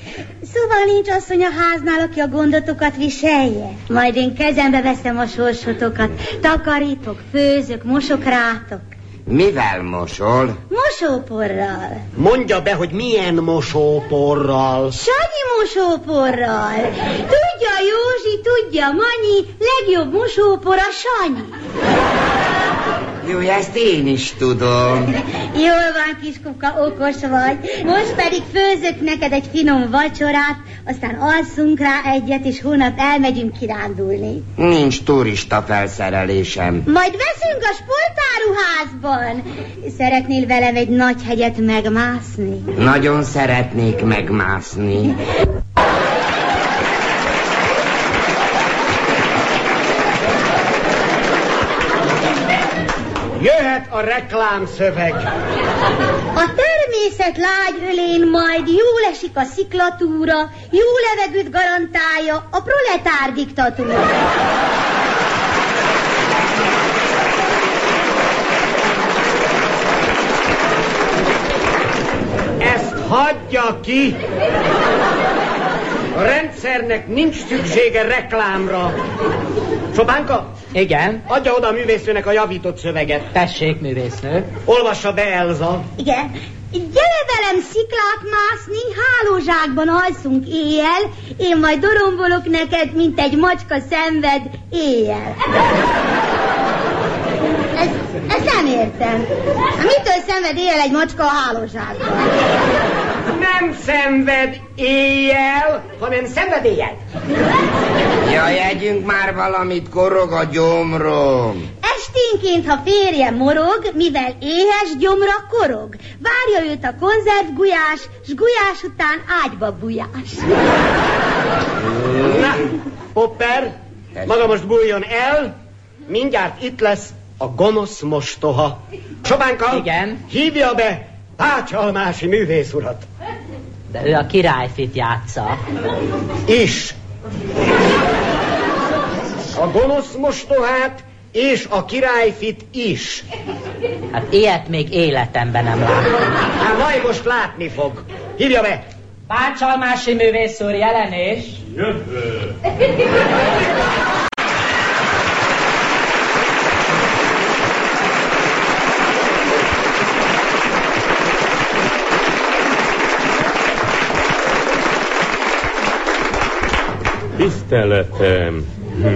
Speaker 22: Szóval nincs asszony a háznál, aki a gondotokat viselje. Majd én kezembe veszem a sorsotokat. Takarítok, főzök, mosok rátok.
Speaker 6: Mivel mosol?
Speaker 22: Mosóporral.
Speaker 20: Mondja be, hogy milyen mosóporral.
Speaker 22: Sanyi mosóporral. Tudja Józsi, tudja Manyi, legjobb mosópor a Sanyi.
Speaker 6: Jó, ezt én is tudom.
Speaker 22: Jól van, kiskuka, okos vagy. Most pedig főzök neked egy finom vacsorát, aztán alszunk rá egyet, és hónap elmegyünk kirándulni.
Speaker 6: Nincs turista felszerelésem.
Speaker 22: Majd veszünk a sportáruházban. Szeretnél velem egy nagy hegyet megmászni?
Speaker 6: Nagyon szeretnék megmászni.
Speaker 20: Jöhet a reklámszöveg.
Speaker 22: A természet lágy ölén majd jól esik a sziklatúra, jó levegőt garantálja a proletár diktatúra.
Speaker 20: Ezt hagyja ki. A rendszernek nincs szüksége reklámra. Sobánka?
Speaker 15: Igen?
Speaker 20: Adja oda a művésznőnek a javított szöveget.
Speaker 15: Tessék, művésznő.
Speaker 20: Olvassa be, Elza.
Speaker 22: Igen. Gyere velem sziklát mászni, hálózsákban alszunk éjjel, én majd dorombolok neked, mint egy macska szenved éjjel. Ez, ezt nem értem. Mitől szenved éjjel egy macska a hálózsákban?
Speaker 20: Nem szenved éjjel, hanem szenvedéllyel.
Speaker 6: Jaj, együnk már valamit, korog a gyomrom.
Speaker 22: Esténként, ha férje morog, mivel éhes gyomra korog, várja őt a konzerv gulyás, s gulyás után ágyba bujás.
Speaker 20: Na, Popper, maga most bújjon el, mindjárt itt lesz a gonosz mostoha. Sobánka,
Speaker 15: Igen?
Speaker 20: hívja be Pácsalmási művész urat.
Speaker 15: De ő a királyfit játsza.
Speaker 20: is. A gonosz mostohát és a királyfit is.
Speaker 15: Hát ilyet még életemben nem láttam.
Speaker 20: Hát majd most látni fog. Hívja be!
Speaker 15: Pácsalmási művész úr jelenés.
Speaker 23: Jövő. Tiszteletem! Hm.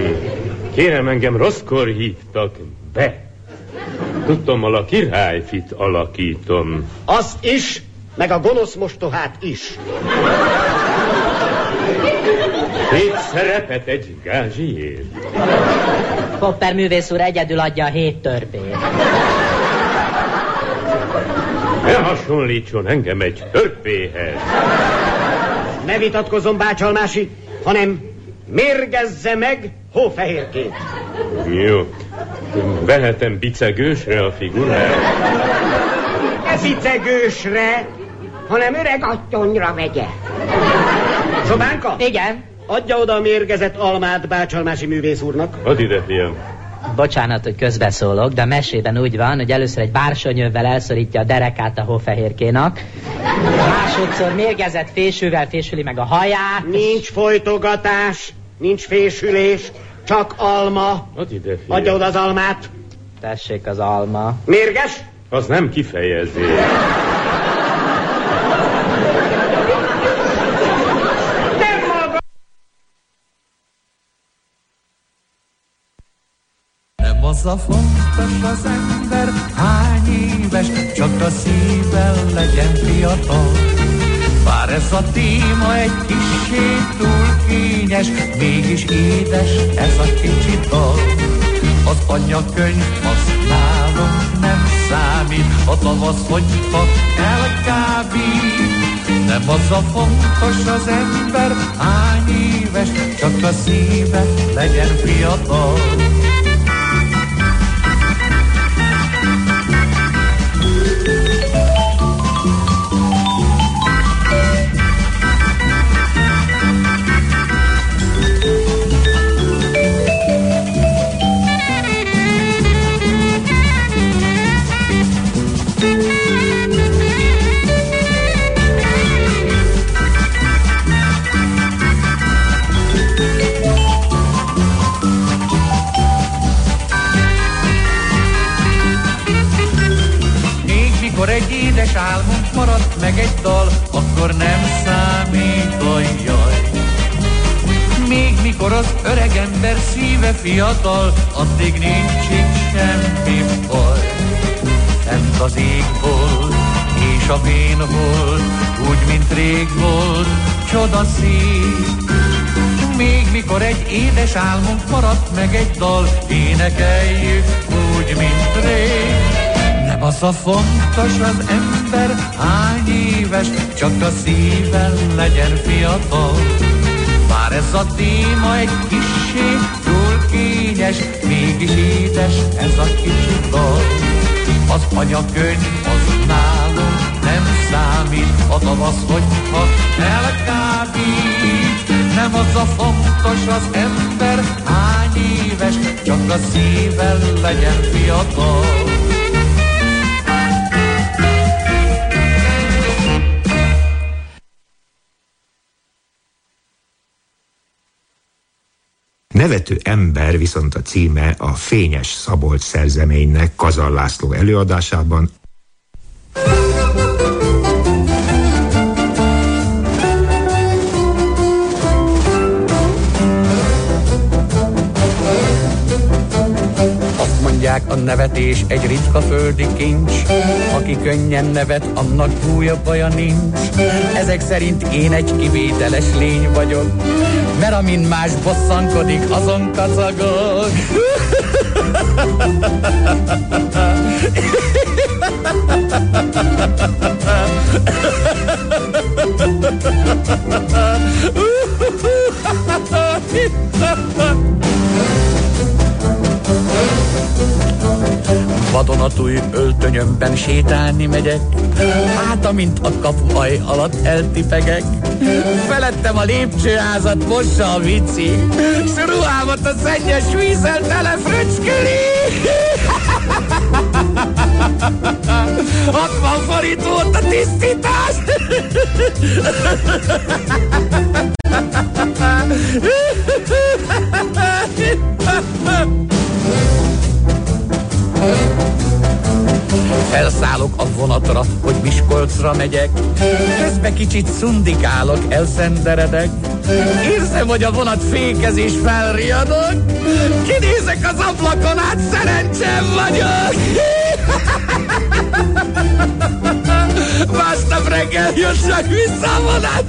Speaker 23: Kérem, engem rosszkor hívtak be. Tudtommal a királyfit alakítom.
Speaker 20: Azt is, meg a gonosz mostohát is.
Speaker 23: Két szerepet egy gázsiért.
Speaker 15: Popper művész úr egyedül adja a hét törpét.
Speaker 23: Ne hasonlítson engem egy törpéhez.
Speaker 20: Ne vitatkozom, Bácsalmási, hanem mérgezze meg hófehérkét.
Speaker 23: Jó. Vehetem bicegősre a figurát?
Speaker 20: Ne bicegősre, hanem öreg attyonyra vegye. Sobánka?
Speaker 15: Igen?
Speaker 20: Adja oda a mérgezett almát Bácsalmási művész úrnak.
Speaker 23: Add ide, fiam.
Speaker 15: Bocsánat, hogy közbeszólok, de a mesében úgy van, hogy először egy bársonyővel elszorítja a derekát a hófehérkénak, másodszor mérgezett fésűvel fésüli meg a haját.
Speaker 20: Nincs folytogatás, nincs fésülés, csak alma.
Speaker 23: Add ide, fiam.
Speaker 20: Adja oda az almát.
Speaker 15: Tessék az alma.
Speaker 20: Mérges?
Speaker 23: Az nem kifejezés.
Speaker 1: Nem az a fontos az ember, hány éves, csak a szívvel legyen fiatal. Bár ez a téma egy kissé túl kényes, mégis édes ez a kicsi dal. Az anyakönyv az nálunk nem számít, a tavasz hogyha elkábít. Nem az a fontos az ember, hány éves, csak a szíve legyen fiatal. Édes álmunk maradt meg egy dal, akkor nem számít a jaj. Még mikor az öreg ember szíve fiatal, addig nincs itt semmi baj. Fent az ég volt, és a vén volt, úgy, mint rég volt, csoda szép. Még mikor egy édes álmunk maradt meg egy dal, énekeljük úgy, mint rég. Az a fontos az ember hány éves, csak a szíven legyen fiatal. Bár ez a téma egy kissé túl kényes, mégis édes ez a kicsi dal. Az anyakönyv az nálunk nem számít, a tavasz, hogyha elkábít. Nem az a fontos az ember hány éves, csak a szíven legyen fiatal.
Speaker 24: Nevető ember viszont a címe a Fényes Szabolcs szerzeménynek Kazal László előadásában
Speaker 1: Azt mondják, a nevetés egy ritka földi kincs. Aki könnyen nevet, annak újabb baja nincs. Ezek szerint én egy kivételes lény vagyok, mert amin más bosszankodik, azon kacagok. *laughs* Vadonatúj öltönyömben sétálni megyek, hát amint a kapuaj alatt eltipegek. Felettem a lépcsőházat mossa a vici, s ruhámat a szennyes vízzel fröcskeli. 60 *laughs* forint volt a tisztítás! *laughs* Felszállok a vonatra, hogy Miskolcra megyek, közben kicsit szundikálok, elszenderedek. Érzem, hogy a vonat fékez és felriadok, kinézek az ablakon át, szerencsém vagyok. *laughs* Másnap reggel jön csak vissza a vonat.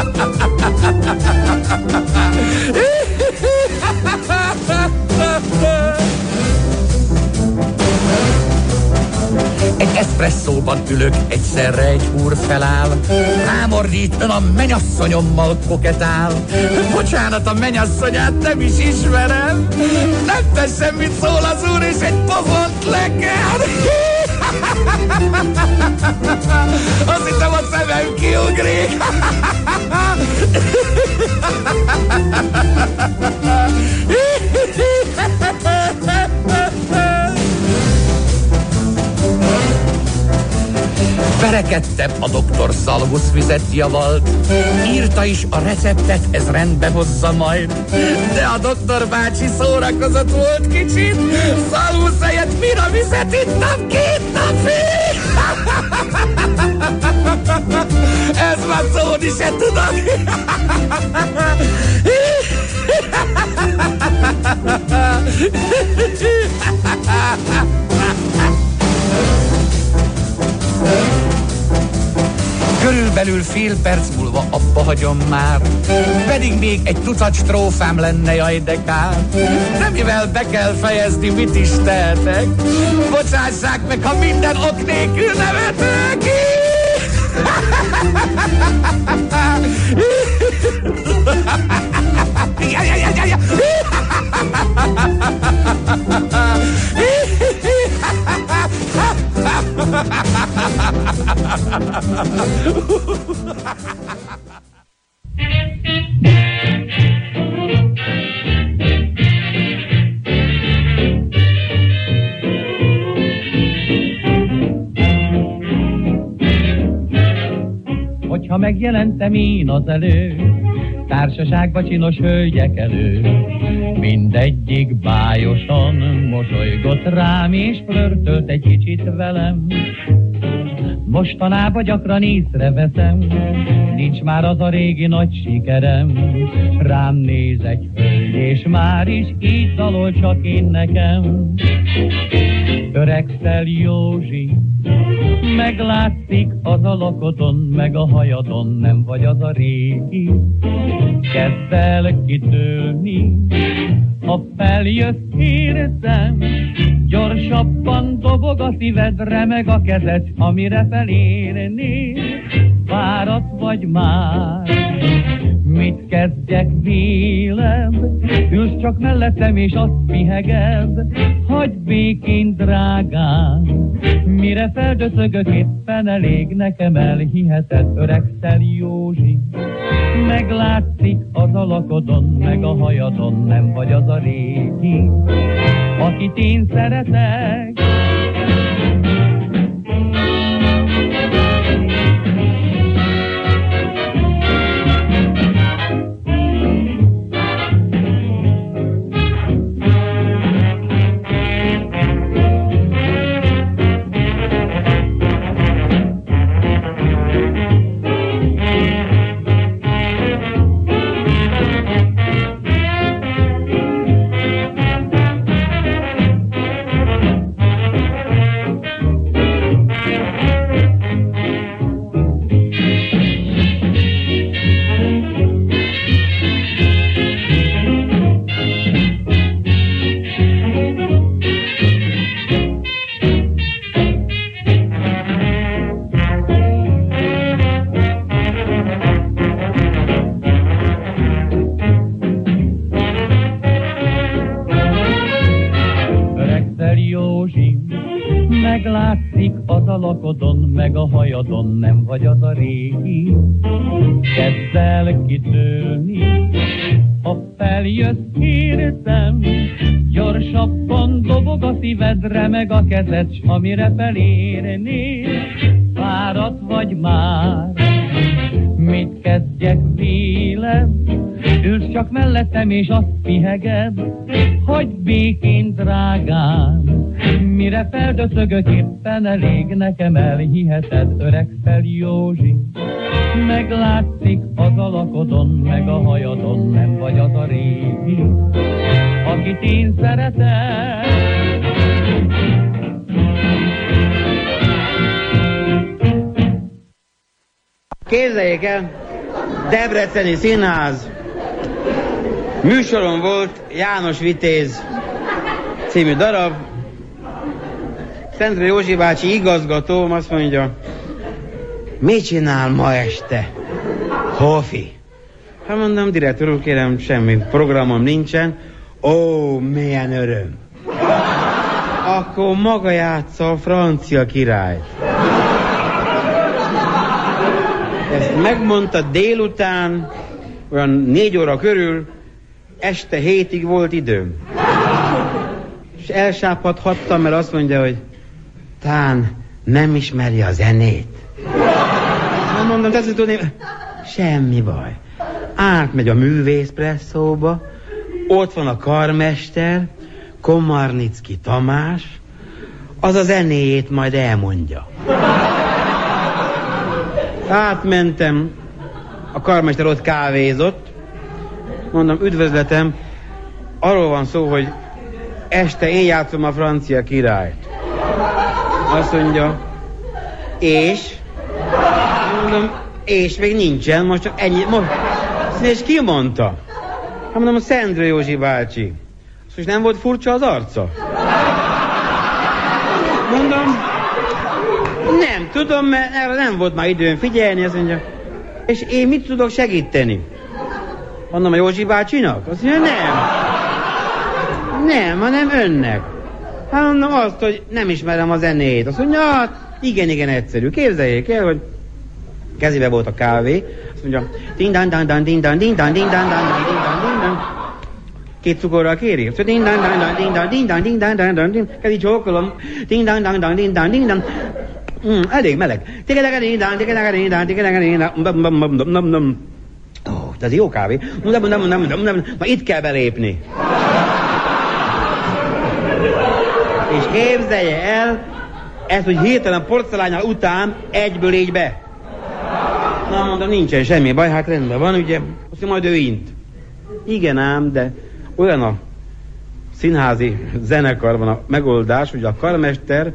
Speaker 1: *laughs* eszpresszóban ülök, egyszerre egy úr feláll. Rámordít ön a menyasszonyommal koketál. Bocsánat, a menyasszonyát nem is ismerem. Nem tesz semmit, szól az úr, és egy pofont leker. Azt hittem a szemem kiugrik. Verekedtem, a doktor szalvuszvizet javalt. Írta is a receptet, ez rendbe hozza majd. De a doktor bácsi szórakozott volt kicsit. Szalvusz helyett mira vizet ittam két napig. *laughs* Ez már szólni se tudok. *laughs* Körülbelül fél perc múlva abba hagyom már, pedig még egy tucat strófám lenne, jaj de kár. De mivel be kell fejezni, mit is tehetek? Bocsássák meg, ha minden ok nélkül nevetek! *laughs* Hogyha megjelentem én az elő,
Speaker 16: társaságba csinos hölgyek előtt. Mindegyik bájosan mosolygott rám, és flörtölt egy kicsit velem. Mostanában gyakran észreveszem, nincs már az a régi nagy sikerem. Rám néz egy hölgy, és már is így dalol csak én nekem. Öregszel Józsi, meglátszik az a lakodon, meg a hajadon, nem vagy az a régi. Kezd el kitölni, ha feljössz hirtem, gyorsabban dobog a szíved, remeg a kezed, amire felérni. Fáradt vagy már, mit kezdjek véled? Ülsz csak mellettem és azt piheged, hagy békén drágám. Mire feldöszögök éppen elég, nekem elhiheted, öregszel Józsi. Meglátszik az alakodon, meg a hajadon, nem vagy az a régi, akit én szeretek. Kezed, s amire felérni, fáradt vagy már. Mit kezdjek véled? Ülsz csak mellettem és azt piheged, hogy békén drágám. Mire feldöszögök éppen elég, nekem elhiheted, öregszel Józsi. Meglátszik az alakodon, meg a hajadon, nem vagy az a régi, akit én szeretek.
Speaker 25: Képzeljék el, Debreceni Színház. Műsorom volt János Vitéz című darab. Szentre Józsi bácsi igazgatóm azt mondja, mit csinál ma este? Hofi. Hát mondom, direktor úr, kérem, semmi programom nincsen. Ó, milyen öröm. Akkor maga játsza a francia királyt. Ezt megmondta délután, olyan négy óra körül, este hétig volt időm. És elsápadhattam, mert azt mondja, hogy tán nem ismeri a zenét. Nem mondom, tetszik tudni, semmi baj. Átmegy a művészpresszóba, ott van a karmester, Komarnicki Tamás, az a zenéjét majd elmondja. Átmentem, a karmester ott kávézott, mondom, üdvözletem, arról van szó, hogy este én játszom a francia királyt. Azt mondja, és? Mondom, és még nincsen, most csak ennyi, most, és ki mondta? Hát mondom, Szendrő Józsi bácsi. Most nem volt furcsa az arca? Mondom, nem tudom, mert erre nem volt már időm figyelni, azt mondja. És én mit tudok segíteni? Mondom, a Józsi bácsinak? Azt mondja, nem. Nem, hanem önnek. Hát mondom azt, hogy nem ismerem a zenét. Azt mondja, hát igen, igen, egyszerű. Képzeljék el, hogy kezébe volt a kávé. Azt mondja, ding dan dan dan ding dan ding dan ding dan dan dan ding dan ding dan. Két cukorral kéri? Mondja, ding dan dan dan ding dan ding dan ding dan dan dan ding. Kezdi csókolom. Ding dan dan dan ding dan ding dan. Mm, elég meleg. Ó, ez jó kávé. Nem, na itt kell belépni. És képzelje el, ezt, hogy hirtelen porcelányal után egyből így be. Na, mondom, nincsen semmi baj, hát rendben van, ugye, azt majd ő int. Igen ám, de olyan a színházi zenekarban a megoldás, hogy a karmester,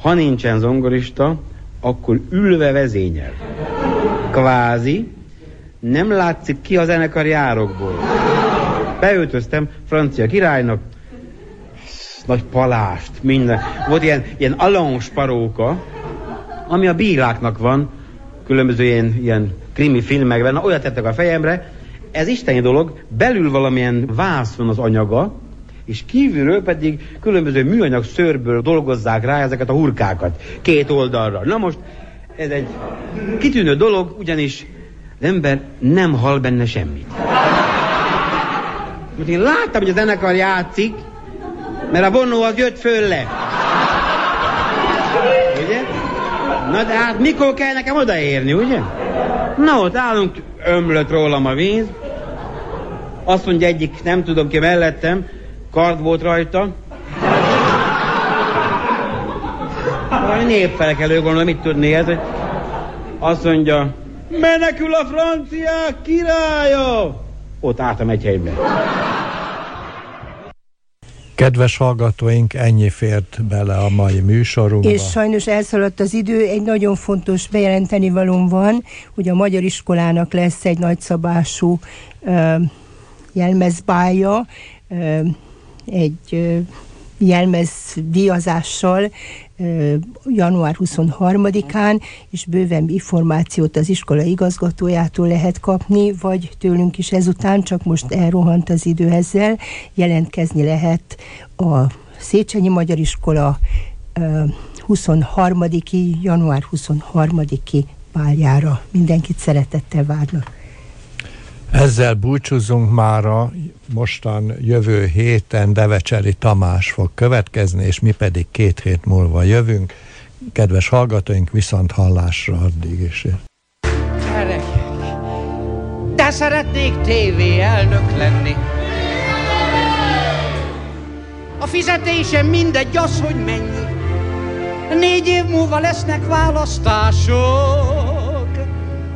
Speaker 25: ha nincsen zongorista, akkor ülve vezényel. Kvázi, nem látszik ki a zenekar járokból. Beöltöztem francia királynak, nagy palást, minden. Volt ilyen, ilyen alons paróka, ami a bíráknak van, különböző ilyen, ilyen krimi filmekben, olyat tettek a fejemre, ez isteni dolog, belül valamilyen vász van az anyaga, és kívülről pedig különböző műanyag szőrből dolgozzák rá ezeket a hurkákat, két oldalra. Na most, ez egy kitűnő dolog, ugyanis az ember nem hall benne semmit. Mert én láttam, hogy a zenekar játszik, mert a vonó az jött föl le. Ugye? Na de hát mikor kell nekem odaérni, ugye? Na ott állunk, ömlött rólam a víz. Azt mondja egyik, nem tudom ki mellettem, kard volt rajta. Valami népfelekelő gondolom, mit tudni ez, hogy azt mondja, menekül a franciák királya! Ott álltam egy helyben.
Speaker 26: Kedves hallgatóink, ennyi fért bele a mai műsorunkba.
Speaker 3: És sajnos elszaladt az idő, egy nagyon fontos bejelenteni valóm van, hogy a Magyar Iskolának lesz egy nagyszabású uh, jelmezbája, uh, egy jelmez díjazással január 23-án, és bőven információt az iskola igazgatójától lehet kapni, vagy tőlünk is ezután, csak most elrohant az idő ezzel, jelentkezni lehet a Széchenyi Magyar Iskola 23 január 23-i báljára. Mindenkit szeretettel várnak.
Speaker 26: Ezzel búcsúzunk mára, mostan jövő héten Devecseri Tamás fog következni, és mi pedig két hét múlva jövünk. Kedves hallgatóink, viszont hallásra addig is.
Speaker 27: De szeretnék tévé elnök lenni. A fizetésem mindegy az, hogy mennyi. Négy év múlva lesznek választások.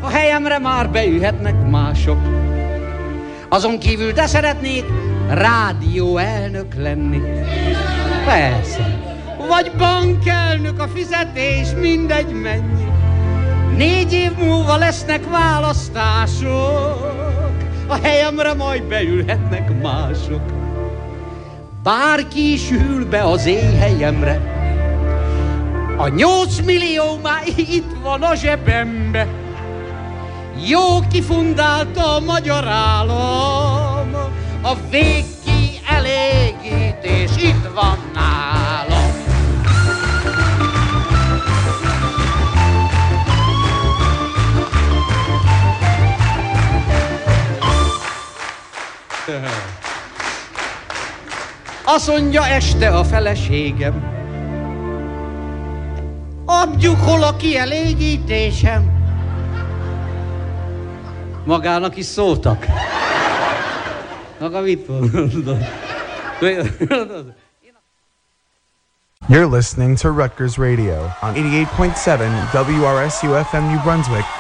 Speaker 27: A helyemre már beülhetnek mások. Azon kívül de szeretnék rádió elnök lenni. Persze. Vagy bankelnök a fizetés, mindegy mennyi. Négy év múlva lesznek választások, a helyemre majd beülhetnek mások. Bárki is ül be az én helyemre, a nyolc millió már itt van a zsebembe. Jó kifundálta a magyar állam, a végki elégítés itt van nálam. Azt mondja este a feleségem, adjuk hol a kielégítésem. Magának is szóltak. Maga mit?
Speaker 28: You're listening to Rutgers Radio on 88.7 WRSU FM New Brunswick